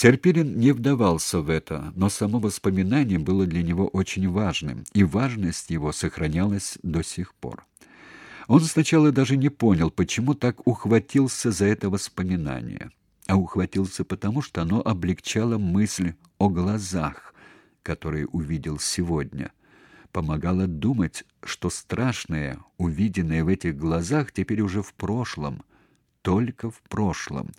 Серпилин не вдавался в это, но само воспоминание было для него очень важным, и важность его сохранялась до сих пор. Он сначала даже не понял, почему так ухватился за это воспоминание, а ухватился потому, что оно облегчало мысль о глазах, которые увидел сегодня, помогало думать, что страшное, увиденное в этих глазах, теперь уже в прошлом, только в прошлом,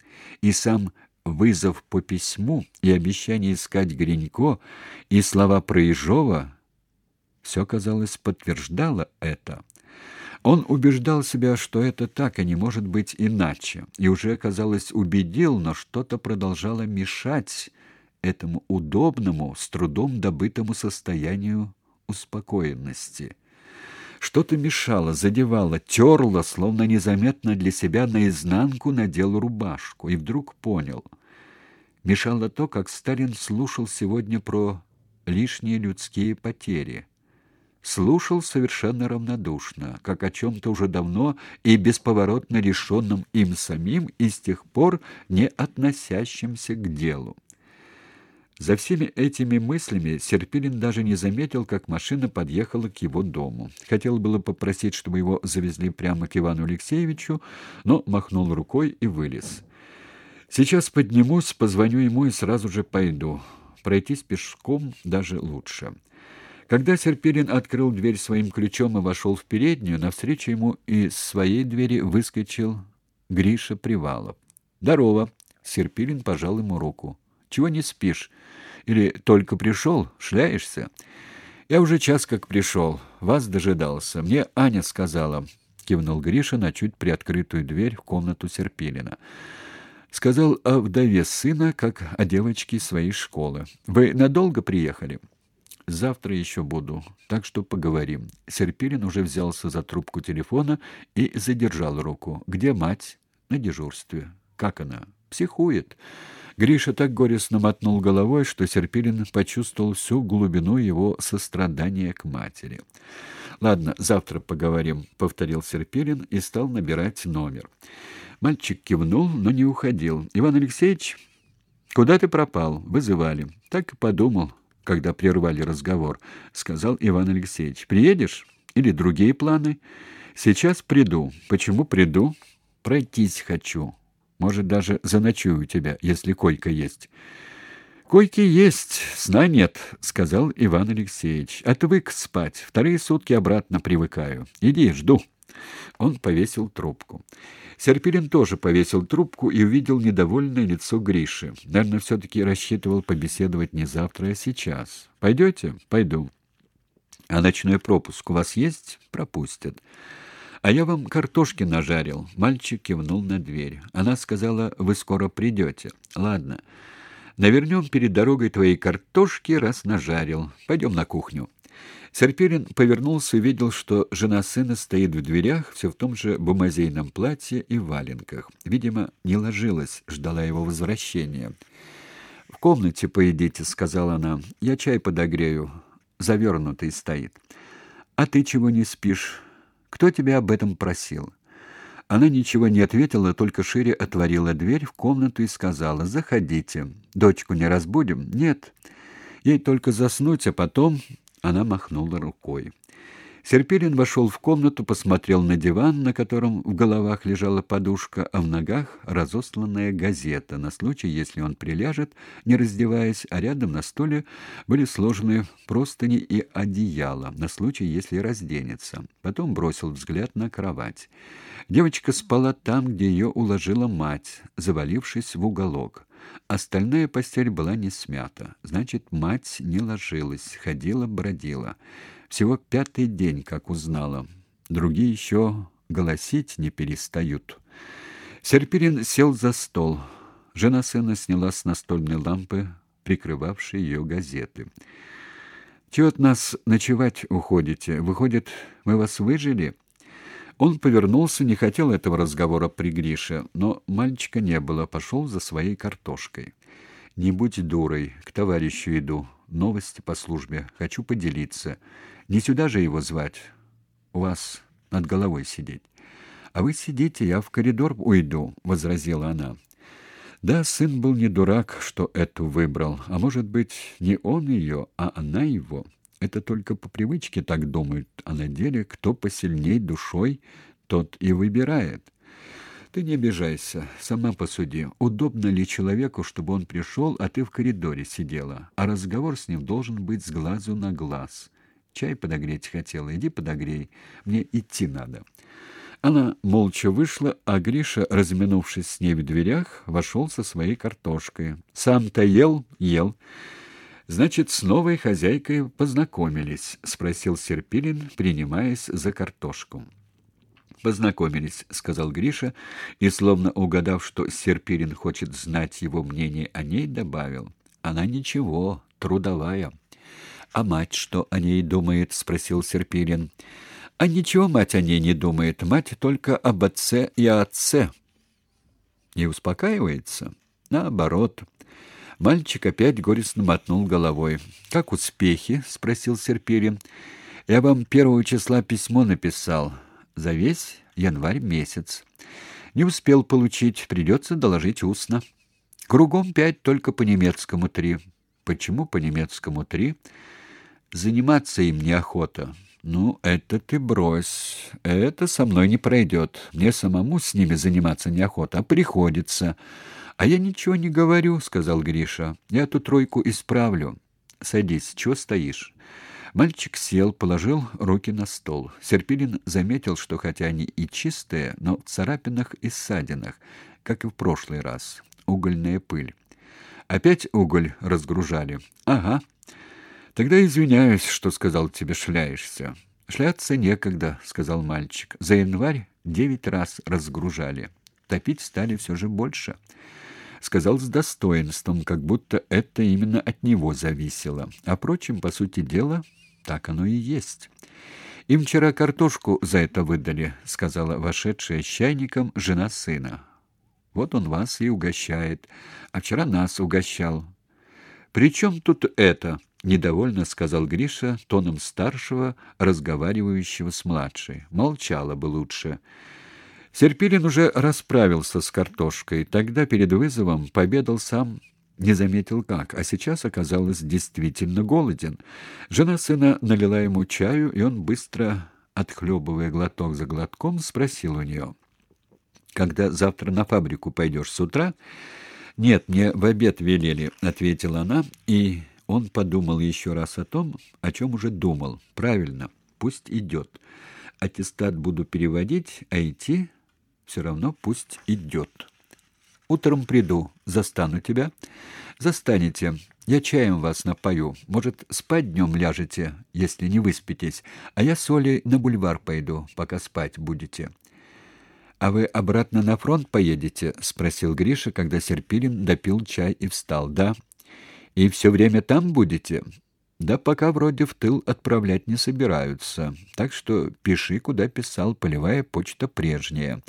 и сам вызов по письму и обещание искать Гринько и слова Проезжова все, казалось, подтверждало это. Он убеждал себя, что это так, и не может быть иначе, и уже, казалось, убедил, но что-то продолжало мешать этому удобному, с трудом добытому состоянию успокоенности. Что-то мешало, задевало, терло, словно незаметно для себя наизнанку надел рубашку, и вдруг понял. Мешало то, как Сталин слушал сегодня про лишние людские потери слушал совершенно равнодушно, как о чем-то уже давно и бесповоротно решенном им самим и с тех пор не относящемся к делу. За всеми этими мыслями Серпилин даже не заметил, как машина подъехала к его дому. Хотел было попросить, чтобы его завезли прямо к Ивану Алексеевичу, но махнул рукой и вылез. «Сейчас поднимусь, позвоню ему и сразу же пойду. Пройтись пешком даже лучше». Когда Серпилин открыл дверь своим ключом и вошел в переднюю, навстречу ему из своей двери выскочил Гриша Привалов. «Здорово!» — Серпилин пожал ему руку. «Чего не спишь? Или только пришел? Шляешься?» «Я уже час как пришел. Вас дожидался. Мне Аня сказала...» — кивнул Гриша на чуть приоткрытую дверь в комнату Серпилина. Сказал о вдове сына, как о девочке своей школы. «Вы надолго приехали?» Завтра еще буду, так что поговорим. Серпилин уже взялся за трубку телефона и задержал руку. Где мать? На дежурстве. Как она? Психует. Гриша так горестно мотнул головой, что Серпилин почувствовал всю глубину его сострадания к матери. Ладно, завтра поговорим, повторил Серпилин и стал набирать номер. Мальчик кивнул, но не уходил. Иван Алексеевич, куда ты пропал? Вызывали. Так и подумал, когда прервали разговор, сказал Иван Алексеевич. Приедешь или другие планы? Сейчас приду. Почему приду? Пройтись хочу. Может, даже заночую у тебя, если койка есть. Койки есть, сна нет, сказал Иван Алексеевич. Отвык спать. Вторые сутки обратно привыкаю. Иди, жду. Он повесил трубку. Серпилин тоже повесил трубку и увидел недовольное лицо Гриши. Наверное, все-таки рассчитывал побеседовать не завтра, а сейчас. «Пойдете?» «Пойду». «А ночной пропуск у вас есть?» «Пропустят». «А я вам картошки нажарил». Мальчик кивнул на дверь. Она сказала, «Вы скоро придете». «Ладно. Навернем перед дорогой твоей картошки, раз нажарил. Пойдем на кухню». Серпилин повернулся и видел, что жена сына стоит в дверях, все в том же бумазейном платье и валенках. Видимо, не ложилась, ждала его возвращения. «В комнате поедите», — сказала она. «Я чай подогрею. Завернутый стоит». «А ты чего не спишь? Кто тебя об этом просил?» Она ничего не ответила, только шире отворила дверь в комнату и сказала «Заходите. Дочку не разбудим?» «Нет». Ей только заснуть, а потом она махнула рукой. Серпилин вошел в комнату, посмотрел на диван, на котором в головах лежала подушка, а в ногах разосланная газета, на случай, если он приляжет, не раздеваясь, а рядом на столе были сложены простыни и одеяло, на случай, если разденется. Потом бросил взгляд на кровать. Девочка спала там, где ее уложила мать, завалившись в уголок. Остальная постель была не смята. Значит, мать не ложилась, ходила-бродила. Всего пятый день, как узнала. Другие еще голосить не перестают. Серпирин сел за стол. Жена сына сняла с настольной лампы прикрывавшие ее газеты. «Чего от нас ночевать уходите? Выходит, мы вас выжили?» Он повернулся, не хотел этого разговора при Грише, но мальчика не было, пошел за своей картошкой. «Не будь дурой, к товарищу иду. Новости по службе. Хочу поделиться. Не сюда же его звать. У вас над головой сидеть». «А вы сидите, я в коридор уйду», — возразила она. Да, сын был не дурак, что эту выбрал, а может быть, не он ее, а она его. Это только по привычке так думают, а на деле кто посильней душой, тот и выбирает. Ты не обижайся, сама посуди. Удобно ли человеку, чтобы он пришел, а ты в коридоре сидела, а разговор с ним должен быть с глазу на глаз. Чай подогреть хотела, иди подогрей, мне идти надо. Она молча вышла, а Гриша, разминувшись с ней в дверях, вошел со своей картошкой. Сам-то ел, ел. Значит, с новой хозяйкой познакомились, спросил Серпилин, принимаясь за картошку. Познакомились, сказал Гриша, и словно угадав, что Серпилин хочет знать его мнение о ней, добавил: она ничего, трудовая. А мать что о ней думает, спросил Серпилин. А ничего мать о ней не думает, мать только об отце и о отце. Не успокаивается? Наоборот. Мальчик опять горестно мотнул головой. «Как успехи?» — спросил Серпирин. «Я вам первого числа письмо написал. За весь январь месяц. Не успел получить, придется доложить устно. Кругом пять, только по немецкому три. Почему по немецкому три? Заниматься им неохота». Ну, это ты брось. Это со мной не пройдет. Мне самому с ними заниматься неохота, а приходится. А я ничего не говорю, сказал Гриша. Я эту тройку исправлю. Садись, чего стоишь? Мальчик сел, положил руки на стол. Серпилин заметил, что хотя они и чистые, но в царапинах и ссадинах, как и в прошлый раз. Угольная пыль. Опять уголь разгружали. Ага. Тогда извиняюсь, что сказал тебе шляешься. Шляться некогда, сказал мальчик. За январь девять раз разгружали. Топить стали все же больше. Сказал с достоинством, как будто это именно от него зависело. А впрочем, по сути дела, так оно и есть. Им вчера картошку за это выдали, сказала вошедшая с чайником жена сына. Вот он вас и угощает, а вчера нас угощал. При чем тут это? недовольно сказал Гриша тоном старшего, разговаривающего с младшей. Молчала бы лучше. Серпилин уже расправился с картошкой. Тогда перед вызовом победал сам не заметил как, а сейчас оказалось действительно голоден. Жена сына налила ему чаю, и он быстро, отхлебывая глоток за глотком, спросил у нее. «Когда завтра на фабрику пойдешь с утра?» «Нет, мне в обед велели», — ответила она, и он подумал еще раз о том, о чем уже думал. Правильно, пусть идет. Аттестат буду переводить, а идти все равно пусть идет. Утром приду, застану тебя. Застанете. Я чаем вас напою. Может, спать днем ляжете, если не выспитесь, а я с Олей на бульвар пойду, пока спать будете. А вы обратно на фронт поедете, спросил Гриша, когда Серпилин допил чай и встал. Да. И все время там будете? Да пока вроде в тыл отправлять не собираются. Так что пиши, куда писал, полевая почта прежняя.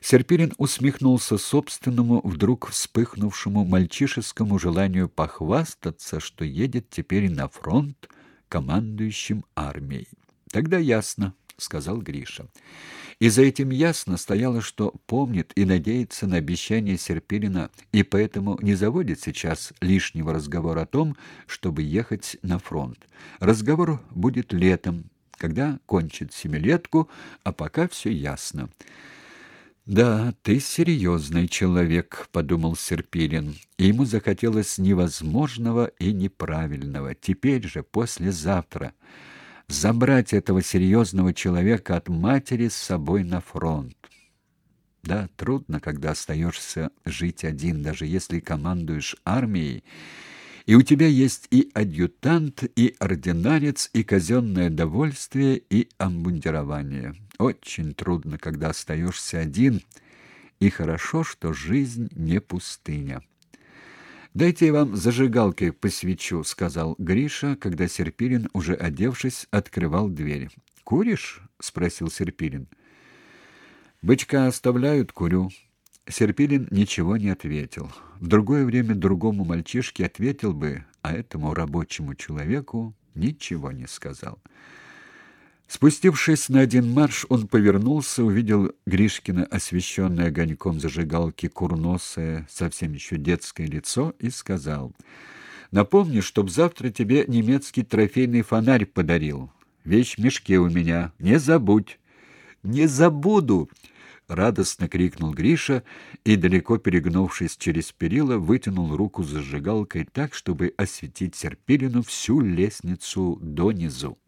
Серпирин усмехнулся собственному вдруг вспыхнувшему мальчишескому желанию похвастаться, что едет теперь на фронт командующим армией. Тогда ясно, сказал Гриша. И за этим ясно стояло, что помнит и надеется на обещание Серпилина, и поэтому не заводит сейчас лишнего разговора о том, чтобы ехать на фронт. Разговор будет летом, когда кончит семилетку, а пока все ясно. Да, ты серьезный человек, подумал Серпилин. И ему захотелось невозможного и неправильного. Теперь же, послезавтра забрать этого серьезного человека от матери с собой на фронт. Да, трудно, когда остаешься жить один, даже если командуешь армией, и у тебя есть и адъютант, и ординарец, и казенное довольствие, и обмундирование. Очень трудно, когда остаешься один, и хорошо, что жизнь не пустыня. Дайте я вам зажигалкой посвечу, сказал Гриша, когда Серпилин, уже одевшись, открывал дверь. Куришь? спросил Серпилин. Бычка оставляют, курю. Серпилин ничего не ответил. В другое время другому мальчишке ответил бы, а этому рабочему человеку ничего не сказал. Спустившись на один марш, он повернулся, увидел Гришкина, освещенное огоньком зажигалки, курносое, совсем еще детское лицо, и сказал, «Напомни, чтоб завтра тебе немецкий трофейный фонарь подарил. Вещь в мешке у меня. Не забудь!» «Не забуду!» — радостно крикнул Гриша и, далеко перегнувшись через перила, вытянул руку с зажигалкой так, чтобы осветить Серпилину всю лестницу донизу.